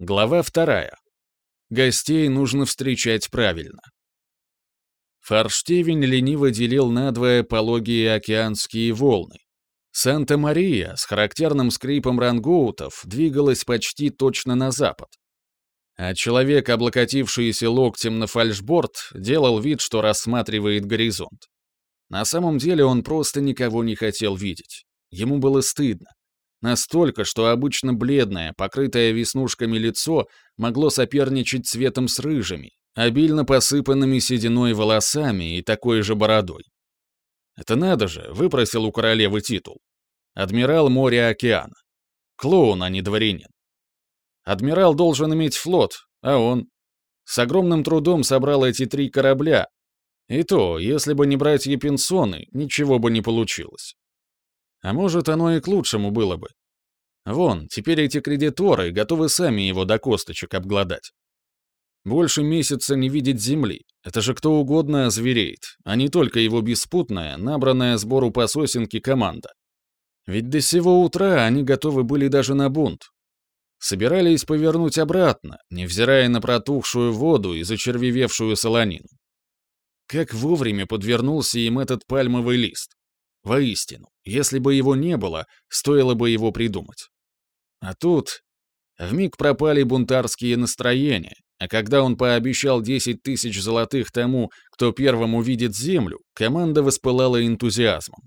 Глава вторая. Гостей нужно встречать правильно. Форштевень лениво делил надвое пологие океанские волны. Санта-Мария с характерным скрипом рангоутов двигалась почти точно на запад. А человек, облокотившийся локтем на фальшборд, делал вид, что рассматривает горизонт. На самом деле он просто никого не хотел видеть. Ему было стыдно. Настолько, что обычно бледное, покрытое веснушками лицо могло соперничать цветом с рыжими, обильно посыпанными сединой волосами и такой же бородой. Это надо же, выпросил у королевы титул. Адмирал моря-океана. Клоун, а не дворянин. Адмирал должен иметь флот, а он с огромным трудом собрал эти три корабля. И то, если бы не братья Пинсоны, ничего бы не получилось. А может, оно и к лучшему было бы. Вон, теперь эти кредиторы готовы сами его до косточек обглодать. Больше месяца не видеть земли. Это же кто угодно озвереет, а не только его беспутная, набранная сбору по сосенке команда. Ведь до сего утра они готовы были даже на бунт. Собирались повернуть обратно, невзирая на протухшую воду и зачервивевшую солонину. Как вовремя подвернулся им этот пальмовый лист. Воистину, если бы его не было, стоило бы его придумать. А тут вмиг пропали бунтарские настроения, а когда он пообещал 10 тысяч золотых тому, кто первым увидит землю, команда воспылала энтузиазмом.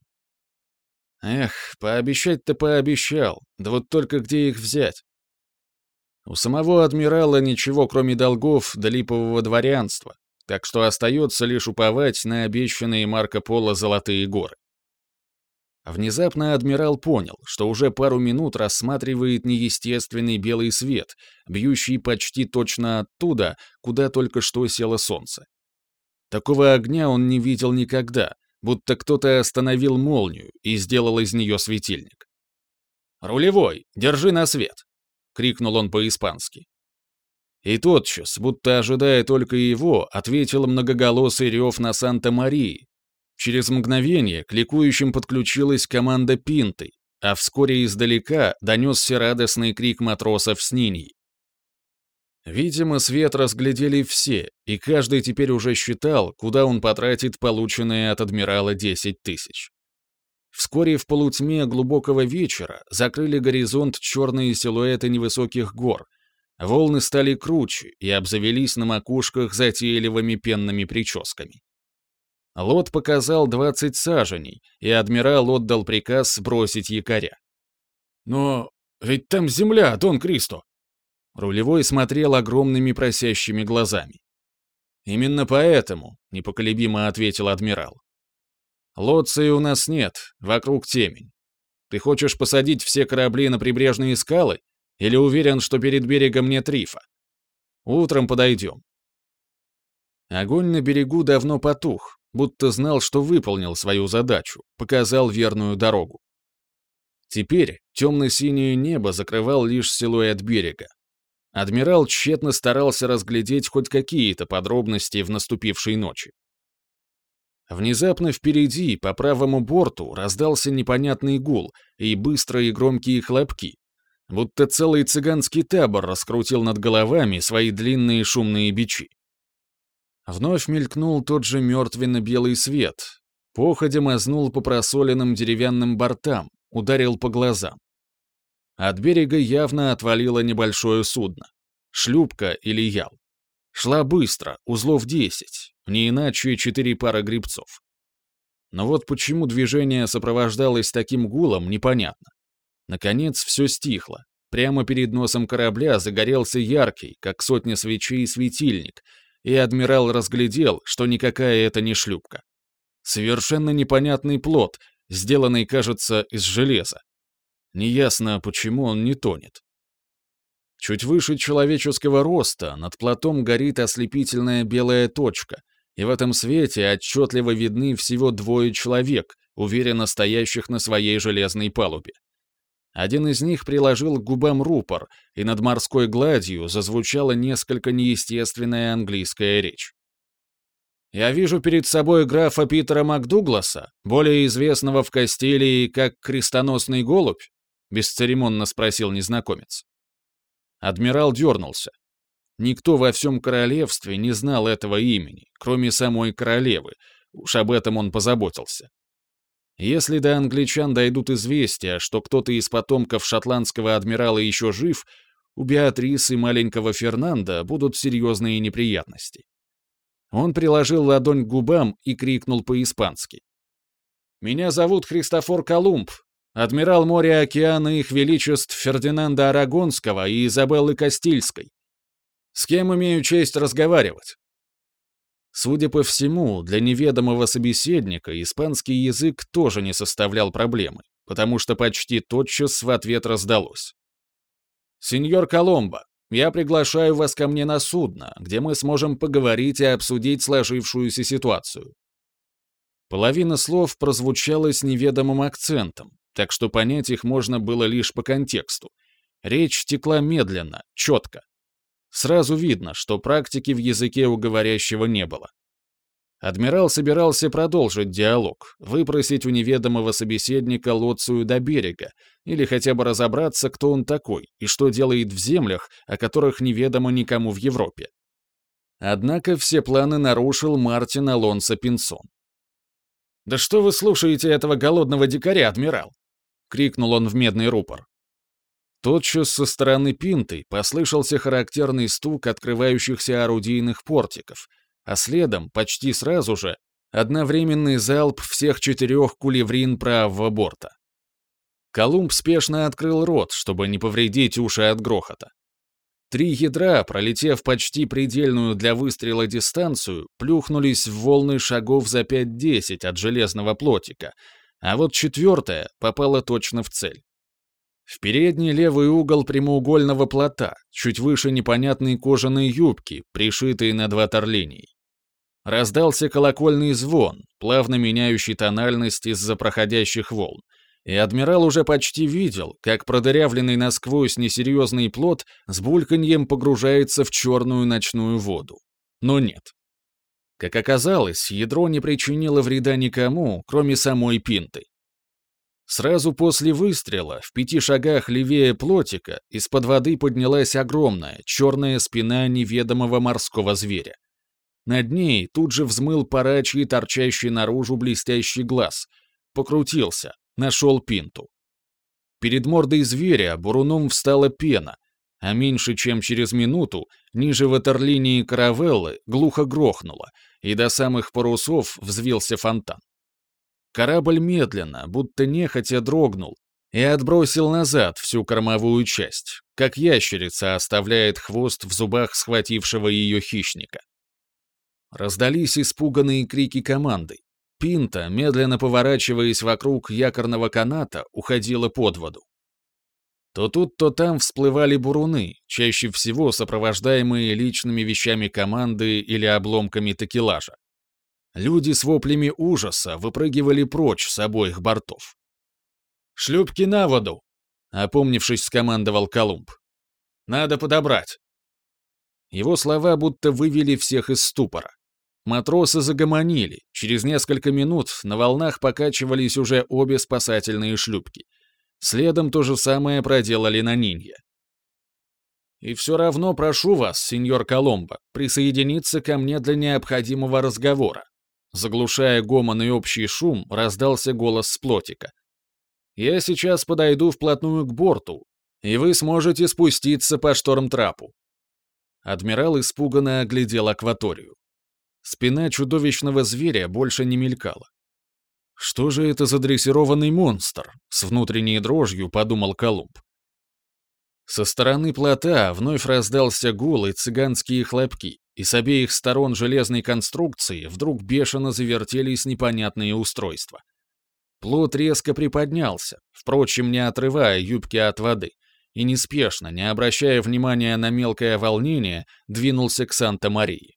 Эх, пообещать-то пообещал, да вот только где их взять? У самого адмирала ничего, кроме долгов до липового дворянства, так что остается лишь уповать на обещанные Марко Поло золотые горы. Внезапно адмирал понял, что уже пару минут рассматривает неестественный белый свет, бьющий почти точно оттуда, куда только что село солнце. Такого огня он не видел никогда, будто кто-то остановил молнию и сделал из нее светильник. «Рулевой, держи на свет!» — крикнул он по-испански. И тотчас, будто ожидая только его, ответил многоголосый рев на Санта-Марии, Через мгновение к ликующим подключилась команда Пинты, а вскоре издалека донесся радостный крик матросов с Ниней. Видимо, свет разглядели все, и каждый теперь уже считал, куда он потратит полученные от адмирала 10 тысяч. Вскоре в полутьме глубокого вечера закрыли горизонт черные силуэты невысоких гор. Волны стали круче и обзавелись на макушках затейливыми пенными прическами. Лот показал 20 саженей, и адмирал отдал приказ сбросить якоря. «Но ведь там земля, Дон Кристо!» Рулевой смотрел огромными просящими глазами. «Именно поэтому», — непоколебимо ответил адмирал. «Лоции у нас нет, вокруг темень. Ты хочешь посадить все корабли на прибрежные скалы? Или уверен, что перед берегом нет рифа? Утром подойдем». Огонь на берегу давно потух, будто знал, что выполнил свою задачу, показал верную дорогу. Теперь темно-синее небо закрывал лишь силуэт берега. Адмирал тщетно старался разглядеть хоть какие-то подробности в наступившей ночи. Внезапно впереди, по правому борту, раздался непонятный гул и быстрые громкие хлопки, будто целый цыганский табор раскрутил над головами свои длинные шумные бичи. Вновь мелькнул тот же мертвенно-белый свет. Походя мазнул по просоленным деревянным бортам, ударил по глазам. От берега явно отвалило небольшое судно. Шлюпка или ял. Шла быстро, узлов десять, не иначе четыре пары грибцов. Но вот почему движение сопровождалось таким гулом, непонятно. Наконец все стихло. Прямо перед носом корабля загорелся яркий, как сотня свечей, светильник, и адмирал разглядел, что никакая это не шлюпка. Совершенно непонятный плод, сделанный, кажется, из железа. Неясно, почему он не тонет. Чуть выше человеческого роста над плотом горит ослепительная белая точка, и в этом свете отчетливо видны всего двое человек, уверенно стоящих на своей железной палубе. Один из них приложил к губам рупор, и над морской гладью зазвучала несколько неестественная английская речь. «Я вижу перед собой графа Питера МакДугласа, более известного в Кастилии как крестоносный голубь?» — бесцеремонно спросил незнакомец. Адмирал дернулся. Никто во всем королевстве не знал этого имени, кроме самой королевы. Уж об этом он позаботился. Если до англичан дойдут известия, что кто-то из потомков шотландского адмирала еще жив, у Беатрис и маленького Фернанда будут серьезные неприятности. Он приложил ладонь к губам и крикнул по-испански. «Меня зовут Христофор Колумб, адмирал моря океана их величеств Фердинанда Арагонского и Изабеллы Кастильской. С кем имею честь разговаривать?» Судя по всему, для неведомого собеседника испанский язык тоже не составлял проблемы, потому что почти тотчас в ответ раздалось. «Сеньор Коломбо, я приглашаю вас ко мне на судно, где мы сможем поговорить и обсудить сложившуюся ситуацию». Половина слов прозвучала с неведомым акцентом, так что понять их можно было лишь по контексту. Речь текла медленно, четко. Сразу видно, что практики в языке у говорящего не было. Адмирал собирался продолжить диалог, выпросить у неведомого собеседника лоцию до берега, или хотя бы разобраться, кто он такой и что делает в землях, о которых неведомо никому в Европе. Однако все планы нарушил Мартин Алонсо Пинсон. «Да что вы слушаете этого голодного дикаря, адмирал?» — крикнул он в медный рупор. Тотчас со стороны пинты послышался характерный стук открывающихся орудийных портиков — а следом, почти сразу же, одновременный залп всех четырех кулеврин правого борта. Колумб спешно открыл рот, чтобы не повредить уши от грохота. Три ядра, пролетев почти предельную для выстрела дистанцию, плюхнулись в волны шагов за 5-10 от железного плотика, а вот четвертая попала точно в цель. В передний левый угол прямоугольного плота, чуть выше непонятной кожаной юбки, пришитой над ватерлинией. Раздался колокольный звон, плавно меняющий тональность из-за проходящих волн, и адмирал уже почти видел, как продырявленный насквозь несерьезный плот с бульканьем погружается в черную ночную воду. Но нет. Как оказалось, ядро не причинило вреда никому, кроме самой пинты. Сразу после выстрела, в пяти шагах левее плотика, из-под воды поднялась огромная, черная спина неведомого морского зверя. Над ней тут же взмыл парачий, торчащий наружу блестящий глаз. Покрутился, нашел пинту. Перед мордой зверя буруном встала пена, а меньше чем через минуту ниже ватерлинии каравеллы глухо грохнуло, и до самых парусов взвился фонтан. Корабль медленно, будто нехотя дрогнул, и отбросил назад всю кормовую часть, как ящерица оставляет хвост в зубах схватившего ее хищника. Раздались испуганные крики команды. Пинта, медленно поворачиваясь вокруг якорного каната, уходила под воду. То тут, то там всплывали буруны, чаще всего сопровождаемые личными вещами команды или обломками такелажа. Люди с воплями ужаса выпрыгивали прочь с обоих бортов. «Шлюпки на воду!» — опомнившись, скомандовал Колумб. «Надо подобрать!» Его слова будто вывели всех из ступора. Матросы загомонили. Через несколько минут на волнах покачивались уже обе спасательные шлюпки. Следом то же самое проделали на Нинье. И все равно прошу вас, сеньор Коломбо, присоединиться ко мне для необходимого разговора. Заглушая гомон и общий шум, раздался голос с плотика. «Я сейчас подойду вплотную к борту, и вы сможете спуститься по шторм-трапу». Адмирал испуганно оглядел акваторию. Спина чудовищного зверя больше не мелькала. «Что же это за дрессированный монстр?» — с внутренней дрожью подумал Колумб. Со стороны плота вновь раздался гул и цыганские хлопки и с обеих сторон железной конструкции вдруг бешено завертелись непонятные устройства. Плот резко приподнялся, впрочем, не отрывая юбки от воды, и неспешно, не обращая внимания на мелкое волнение, двинулся к Санта-Марии.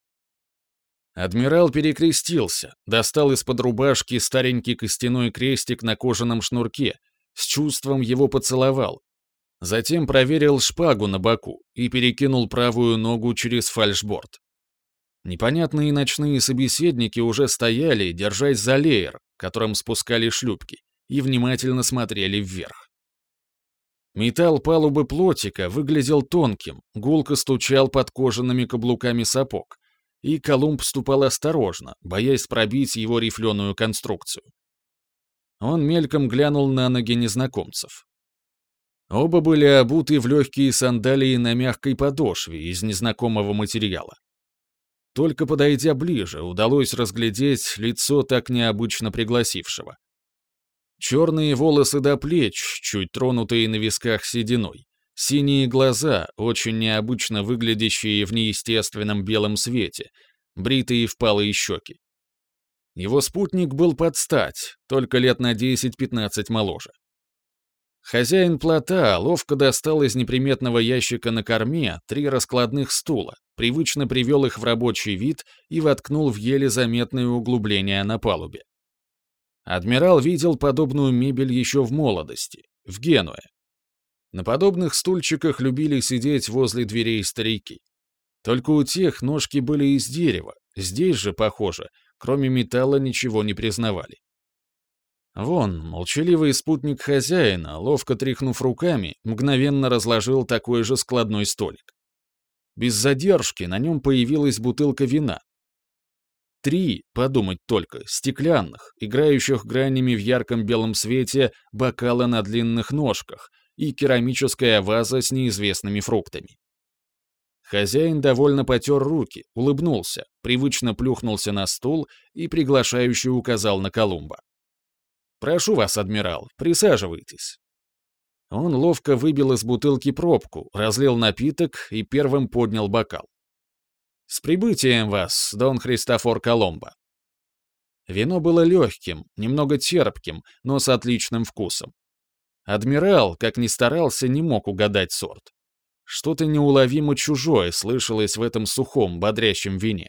Адмирал перекрестился, достал из-под рубашки старенький костяной крестик на кожаном шнурке, с чувством его поцеловал, затем проверил шпагу на боку и перекинул правую ногу через фальшборд. Непонятные ночные собеседники уже стояли, держась за леер, которым спускали шлюпки, и внимательно смотрели вверх. Металл палубы плотика выглядел тонким, гулко стучал под кожаными каблуками сапог, и Колумб ступал осторожно, боясь пробить его рифленую конструкцию. Он мельком глянул на ноги незнакомцев. Оба были обуты в легкие сандалии на мягкой подошве из незнакомого материала. Только подойдя ближе, удалось разглядеть лицо так необычно пригласившего. Черные волосы до плеч, чуть тронутые на висках сединой. Синие глаза, очень необычно выглядящие в неестественном белом свете, бритые впалые щеки. Его спутник был под стать, только лет на 10-15 моложе. Хозяин плота ловко достал из неприметного ящика на корме три раскладных стула, привычно привел их в рабочий вид и воткнул в еле заметные углубления на палубе. Адмирал видел подобную мебель еще в молодости, в Генуе. На подобных стульчиках любили сидеть возле дверей старики. Только у тех ножки были из дерева, здесь же, похоже, кроме металла ничего не признавали. Вон, молчаливый спутник хозяина, ловко тряхнув руками, мгновенно разложил такой же складной столик. Без задержки на нем появилась бутылка вина. Три, подумать только, стеклянных, играющих гранями в ярком белом свете бокала на длинных ножках и керамическая ваза с неизвестными фруктами. Хозяин довольно потер руки, улыбнулся, привычно плюхнулся на стул и приглашающе указал на Колумба. «Прошу вас, адмирал, присаживайтесь». Он ловко выбил из бутылки пробку, разлил напиток и первым поднял бокал. «С прибытием вас, Дон Христофор Коломбо!» Вино было легким, немного терпким, но с отличным вкусом. Адмирал, как ни старался, не мог угадать сорт. Что-то неуловимо чужое слышалось в этом сухом, бодрящем вине.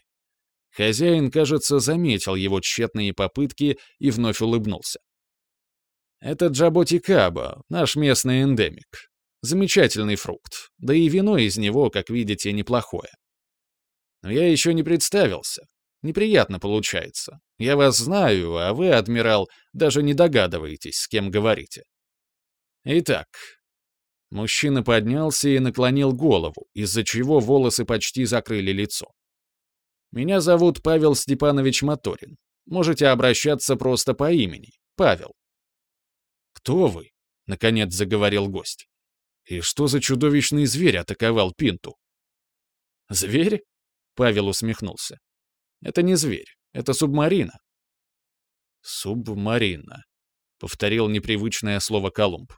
Хозяин, кажется, заметил его тщетные попытки и вновь улыбнулся. Это джаботи каба, наш местный эндемик. Замечательный фрукт, да и вино из него, как видите, неплохое. Но я еще не представился. Неприятно получается. Я вас знаю, а вы, адмирал, даже не догадываетесь, с кем говорите. Итак, мужчина поднялся и наклонил голову, из-за чего волосы почти закрыли лицо. Меня зовут Павел Степанович Моторин. Можете обращаться просто по имени. Павел. «Кто вы?» — наконец заговорил гость. «И что за чудовищный зверь атаковал Пинту?» «Зверь?» — Павел усмехнулся. «Это не зверь, это субмарина». «Субмарина», — повторил непривычное слово Колумб.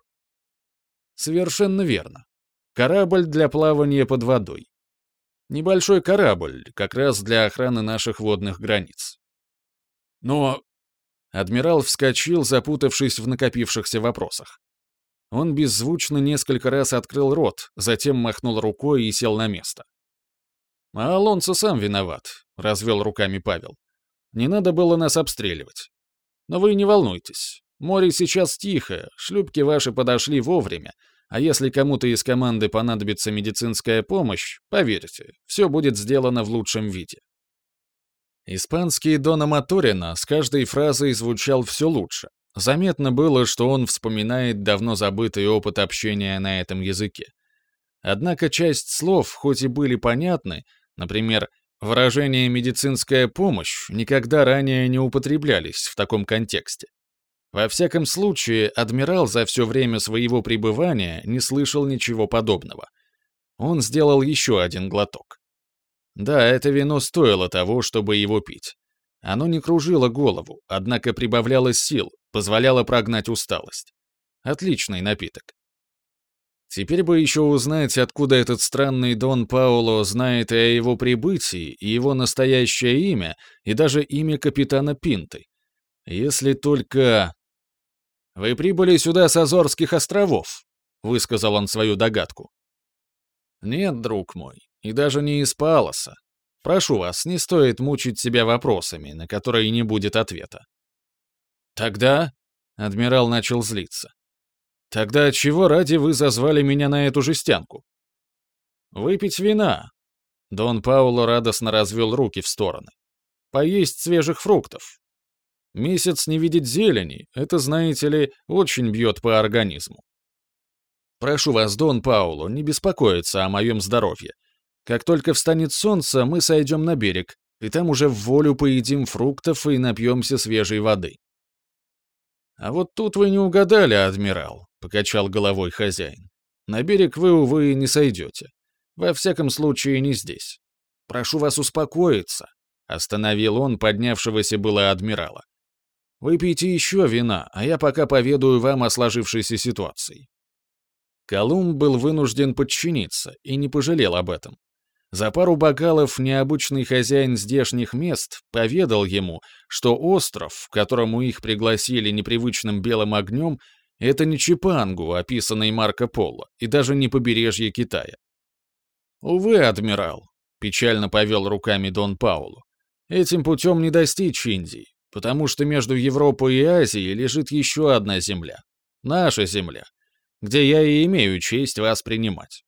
«Совершенно верно. Корабль для плавания под водой. Небольшой корабль, как раз для охраны наших водных границ. Но Адмирал вскочил, запутавшись в накопившихся вопросах. Он беззвучно несколько раз открыл рот, затем махнул рукой и сел на место. «А Алонсо сам виноват», — развел руками Павел. «Не надо было нас обстреливать. Но вы не волнуйтесь. Море сейчас тихое, шлюпки ваши подошли вовремя, а если кому-то из команды понадобится медицинская помощь, поверьте, все будет сделано в лучшем виде. Испанский Дона Моторина с каждой фразой звучал все лучше. Заметно было, что он вспоминает давно забытый опыт общения на этом языке. Однако часть слов, хоть и были понятны, например, выражение «медицинская помощь» никогда ранее не употреблялись в таком контексте. Во всяком случае, адмирал за все время своего пребывания не слышал ничего подобного. Он сделал еще один глоток. Да, это вино стоило того, чтобы его пить. Оно не кружило голову, однако прибавляло сил, позволяло прогнать усталость. Отличный напиток. Теперь бы еще узнать, откуда этот странный Дон Пауло знает и о его прибытии, и его настоящее имя, и даже имя капитана Пинты. Если только... «Вы прибыли сюда с Азорских островов», — высказал он свою догадку. «Нет, друг мой, и даже не из Палоса. Прошу вас, не стоит мучить себя вопросами, на которые не будет ответа. Тогда... Адмирал начал злиться. Тогда чего ради вы зазвали меня на эту жестянку? Выпить вина. Дон Пауло радостно развел руки в стороны. Поесть свежих фруктов. Месяц не видеть зелени, это, знаете ли, очень бьет по организму. Прошу вас, Дон Пауло, не беспокоиться о моем здоровье. Как только встанет солнце, мы сойдем на берег, и там уже в волю поедим фруктов и напьемся свежей воды». «А вот тут вы не угадали, адмирал», — покачал головой хозяин. «На берег вы, увы, не сойдете. Во всяком случае, не здесь. Прошу вас успокоиться», — остановил он поднявшегося было адмирала. «Выпейте еще вина, а я пока поведаю вам о сложившейся ситуации». Колумб был вынужден подчиниться и не пожалел об этом. За пару бокалов необычный хозяин здешних мест поведал ему, что остров, к которому их пригласили непривычным белым огнем, это не Чипангу, описанный Марко Поло, и даже не побережье Китая. «Увы, адмирал», — печально повел руками Дон Паулу, «этим путем не достичь Индии, потому что между Европой и Азией лежит еще одна земля, наша земля, где я и имею честь вас принимать.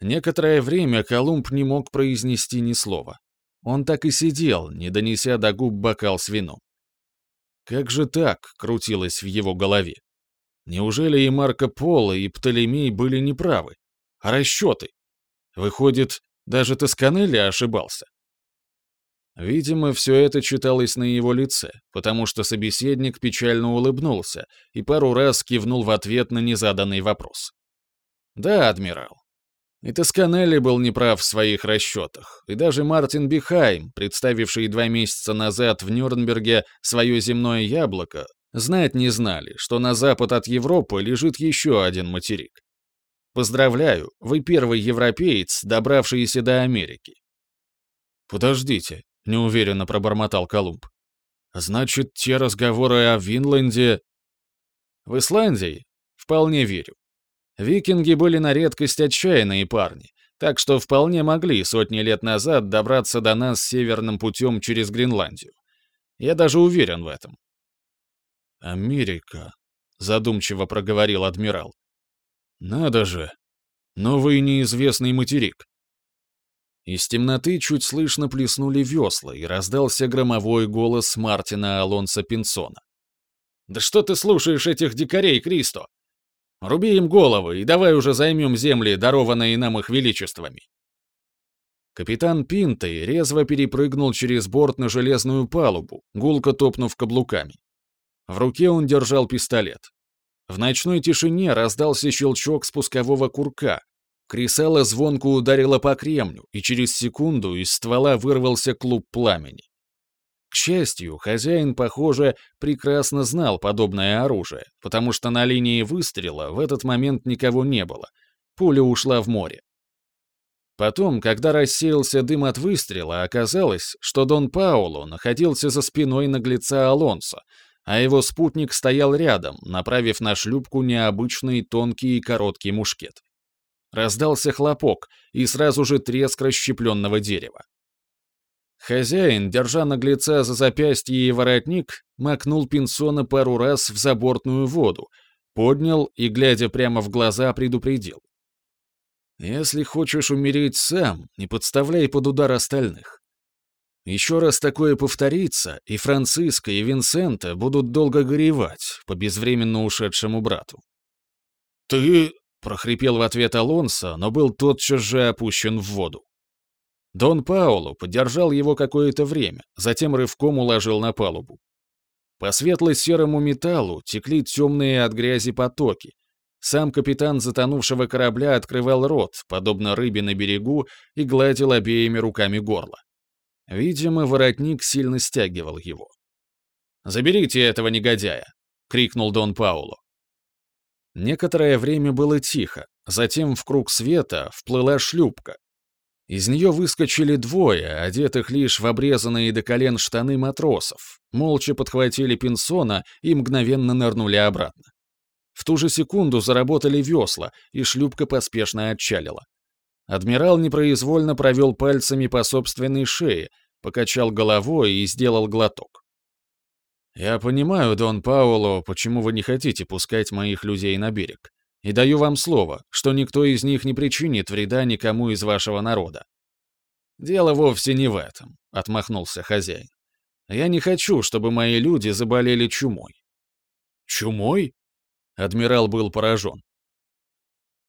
Некоторое время Колумб не мог произнести ни слова. Он так и сидел, не донеся до губ бокал с вином. Как же так, крутилось в его голове? Неужели и Марко Поло, и Птолемей были неправы? А расчеты? Выходит, даже Тосканелли ошибался. Видимо, все это читалось на его лице, потому что собеседник печально улыбнулся и пару раз кивнул в ответ на незаданный вопрос. «Да, адмирал, и Тосканелли был неправ в своих расчетах, и даже Мартин Бихайм, представивший два месяца назад в Нюрнберге свое земное яблоко, знать не знали, что на запад от Европы лежит еще один материк. Поздравляю, вы первый европеец, добравшийся до Америки. Подождите, неуверенно пробормотал Колумб. Значит, те разговоры о Винланде... В Исландии? Вполне верю. Викинги были на редкость отчаянные парни, так что вполне могли сотни лет назад добраться до нас северным путем через Гренландию. Я даже уверен в этом. «Америка», — задумчиво проговорил адмирал. «Надо же! Новый неизвестный материк». Из темноты чуть слышно плеснули весла, и раздался громовой голос Мартина Алонса Пинсона. «Да что ты слушаешь этих дикарей, Кристо? Руби им головы и давай уже займем земли, дарованные нам их величествами». Капитан Пинтой резво перепрыгнул через борт на железную палубу, гулко топнув каблуками. В руке он держал пистолет. В ночной тишине раздался щелчок спускового курка. Кресало звонко ударило по кремню, и через секунду из ствола вырвался клуб пламени. К счастью, хозяин, похоже, прекрасно знал подобное оружие, потому что на линии выстрела в этот момент никого не было. Пуля ушла в море. Потом, когда рассеялся дым от выстрела, оказалось, что Дон Пауло находился за спиной наглеца Алонсо, а его спутник стоял рядом, направив на шлюпку необычный тонкий и короткий мушкет. Раздался хлопок и сразу же треск расщепленного дерева. Хозяин, держа наглеца за запястье и воротник, макнул Пинсона пару раз в забортную воду, поднял и, глядя прямо в глаза, предупредил. «Если хочешь умереть сам, не подставляй под удар остальных. Еще раз такое повторится, и Франциско, и Винсента будут долго горевать по безвременно ушедшему брату». «Ты...» — прохрипел в ответ Алонсо, но был тотчас же опущен в воду. Дон Пауло поддержал его какое-то время, затем рывком уложил на палубу. По светло-серому металлу текли темные от грязи потоки. Сам капитан затонувшего корабля открывал рот, подобно рыбе на берегу, и гладил обеими руками горло. Видимо, воротник сильно стягивал его. «Заберите этого негодяя!» — крикнул Дон Пауло. Некоторое время было тихо, затем в круг света вплыла шлюпка, из нее выскочили двое, одетых лишь в обрезанные до колен штаны матросов, молча подхватили Пинсона и мгновенно нырнули обратно. В ту же секунду заработали весла, и шлюпка поспешно отчалила. Адмирал непроизвольно провел пальцами по собственной шее, покачал головой и сделал глоток. «Я понимаю, Дон Пауло, почему вы не хотите пускать моих людей на берег. И даю вам слово, что никто из них не причинит вреда никому из вашего народа. Дело вовсе не в этом, отмахнулся хозяин. Я не хочу, чтобы мои люди заболели чумой. Чумой? Адмирал был поражен.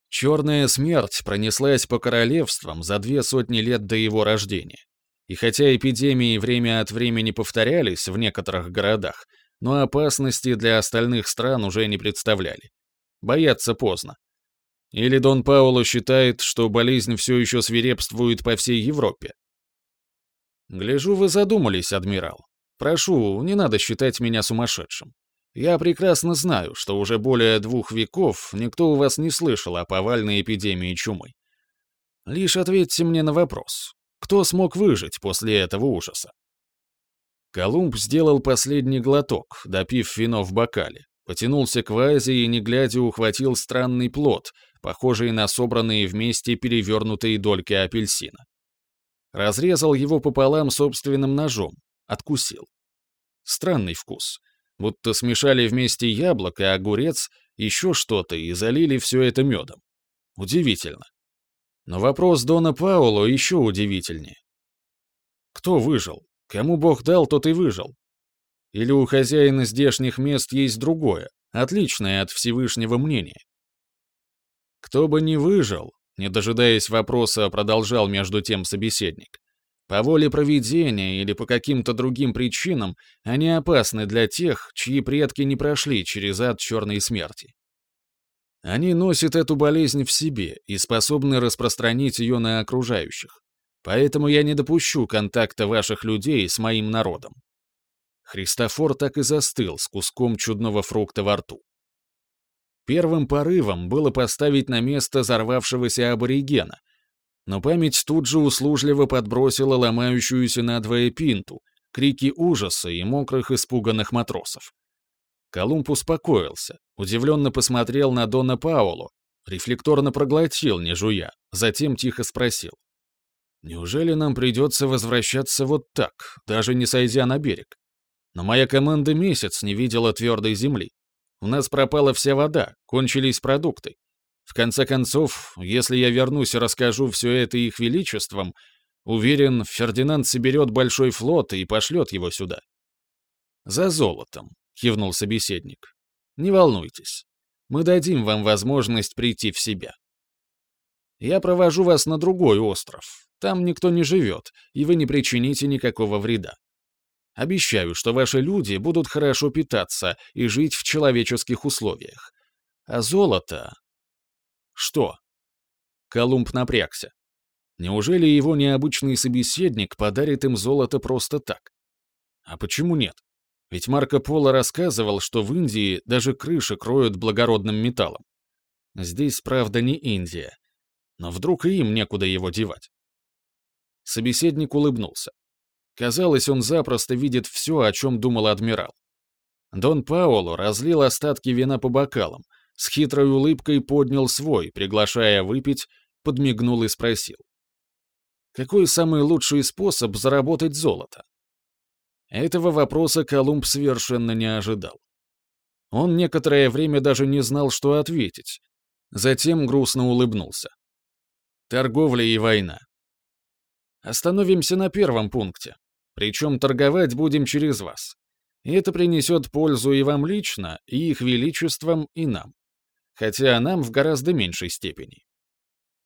Черная смерть пронеслась по королевствам за две сотни лет до его рождения. И хотя эпидемии время от времени повторялись в некоторых городах, но опасности для остальных стран уже не представляли. Бояться поздно. Или Дон Пауло считает, что болезнь все еще свирепствует по всей Европе? Гляжу, вы задумались, адмирал. Прошу, не надо считать меня сумасшедшим. Я прекрасно знаю, что уже более двух веков никто у вас не слышал о повальной эпидемии чумы. Лишь ответьте мне на вопрос. Кто смог выжить после этого ужаса? Колумб сделал последний глоток, допив вино в бокале, потянулся к вазе и, не глядя, ухватил странный плод, похожий на собранные вместе перевернутые дольки апельсина. Разрезал его пополам собственным ножом, откусил. Странный вкус. Будто смешали вместе яблоко, огурец, еще что-то и залили все это медом. Удивительно. Но вопрос Дона Пауло еще удивительнее. Кто выжил? Кому Бог дал, тот и выжил. Или у хозяина здешних мест есть другое, отличное от Всевышнего мнения? Кто бы ни выжил, не дожидаясь вопроса, продолжал между тем собеседник. По воле провидения или по каким-то другим причинам они опасны для тех, чьи предки не прошли через ад черной смерти. Они носят эту болезнь в себе и способны распространить ее на окружающих. Поэтому я не допущу контакта ваших людей с моим народом». Христофор так и застыл с куском чудного фрукта во рту. Первым порывом было поставить на место взорвавшегося аборигена, но память тут же услужливо подбросила ломающуюся надвое пинту, крики ужаса и мокрых испуганных матросов. Колумб успокоился, удивленно посмотрел на Дона Пауло, рефлекторно проглотил, не жуя, затем тихо спросил. «Неужели нам придется возвращаться вот так, даже не сойдя на берег? Но моя команда месяц не видела твердой земли. У нас пропала вся вода, кончились продукты. В конце концов, если я вернусь и расскажу все это их величеством, уверен, Фердинанд соберет большой флот и пошлет его сюда. За золотом, кивнул собеседник. Не волнуйтесь. Мы дадим вам возможность прийти в себя. Я провожу вас на другой остров. Там никто не живет, и вы не причините никакого вреда. Обещаю, что ваши люди будут хорошо питаться и жить в человеческих условиях. А золото... Что? Колумб напрягся. Неужели его необычный собеседник подарит им золото просто так? А почему нет? Ведь Марко Поло рассказывал, что в Индии даже крыши кроют благородным металлом. Здесь, правда, не Индия. Но вдруг и им некуда его девать. Собеседник улыбнулся. Казалось, он запросто видит все, о чем думал адмирал. Дон Паоло разлил остатки вина по бокалам, с хитрой улыбкой поднял свой, приглашая выпить, подмигнул и спросил. Какой самый лучший способ заработать золото? Этого вопроса Колумб совершенно не ожидал. Он некоторое время даже не знал, что ответить. Затем грустно улыбнулся. Торговля и война. Остановимся на первом пункте. Причем торговать будем через вас. И это принесет пользу и вам лично, и их величествам, и нам. Хотя нам в гораздо меньшей степени.